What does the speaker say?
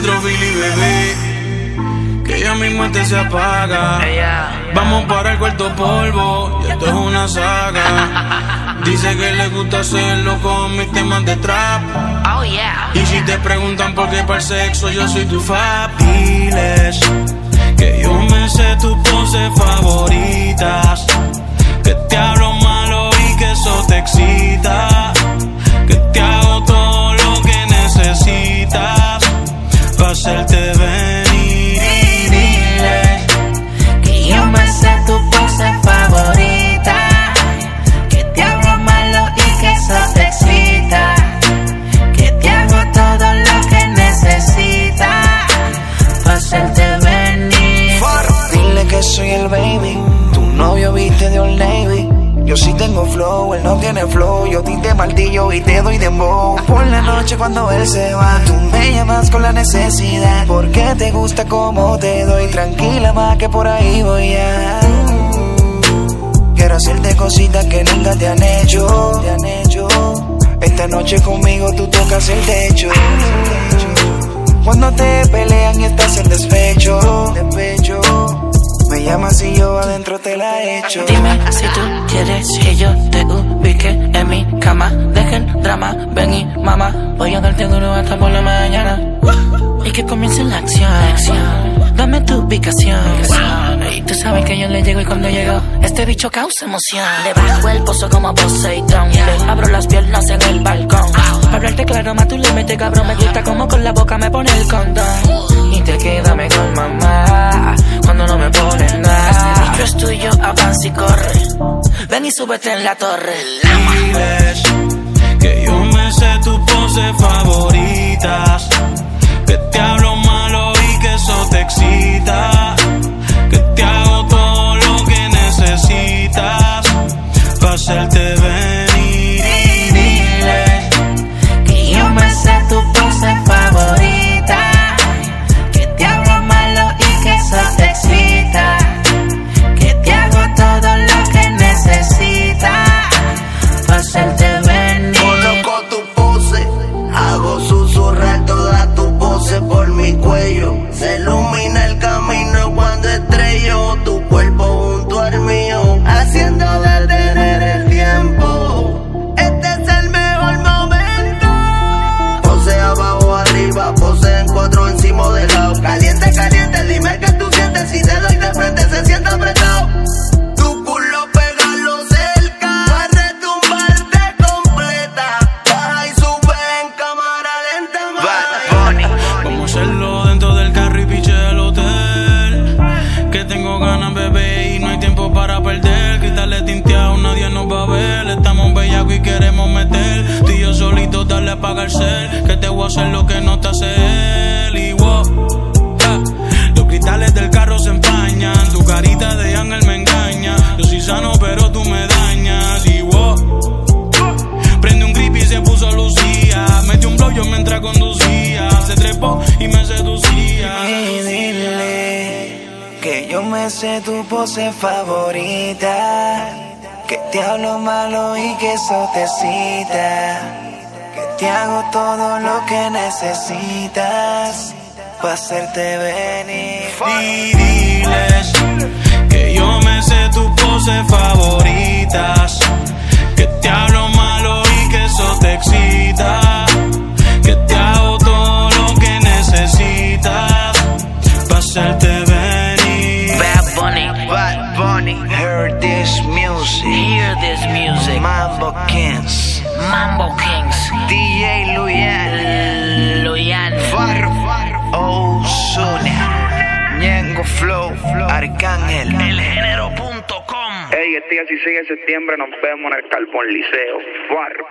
Otro Billy, bebé. Que ya mismo este se apaga. Vamos para el cuarto polvo. Y esto es una saga. Dice que le gusta hacerlo con mis temas de trap. Oh yeah. Y si te preguntan por qué para el sexo, yo soy tu fabiles. Que yo me sé tus poses tengo flow, él no tiene flow. Yo te martillo y te doy dembow. Por la noche cuando él se va, tú me llamas con la necesidad. Porque te gusta como te doy. Tranquila más que por ahí voy a. Quiero hacerte cositas que nunca te han hecho. Te han hecho. Esta noche conmigo tú tocas el techo. Cuando te pelean y estás en despecho, despecho. Me llamas y yo adentro te la echo. Dime si tú quieres que yo te ubique en mi cama. Dejen drama, ven y mamá. Voy a darte duro hasta por la mañana. Y que comience la acción. Dame tu ubicación. Y tú sabes que yo le llego y cuando llego, este bicho causa emoción. Le bajo el pozo como Poseidón. Le abro las piernas en el balcón. Para hablarte claro, más tú le metes cabrón. Me gusta como con la boca me pone el condón. Y te quédame con mamá. Cuando no me pone nada. Este bicho es tuyo. Ven y súbete en la torre. diles que yo me sé tus poses favoritas. Que te hablo malo y que eso te excita. Que te hago todo lo que necesitas. Para hacerte de lado. Caliente, caliente, dime que tú sientes si te doy de frente, se siente apretado. Tu culo pégalo cerca, pa' retumbarte completa. Baja y sube en cámara lenta. Vamos a hacerlo dentro del carro y piche del hotel. Que tengo ganas, bebé, y no hay tiempo para perder. Quitarle tinteado, nadie nos va a ver. Estamos bellacos y queremos meter. Tú y yo solitos, darle a apagar el cel. Que te voy a hacer lo que me sé tu pose favorita. Que te hablo malo y que eso te cita. Que te hago todo lo que necesitas. Para hacerte venir. Y diles que yo me sé tus poses favoritas. Que te hablo music. hear this music. Mambo Kings. Mambo Kings, DJ Luyan, Luyan, Farro, Ozuna. Ñengo Flow. Arcángel. elgénero.com. Ey, este día si sigue septiembre nos vemos en el Carbón Liceo. Barro.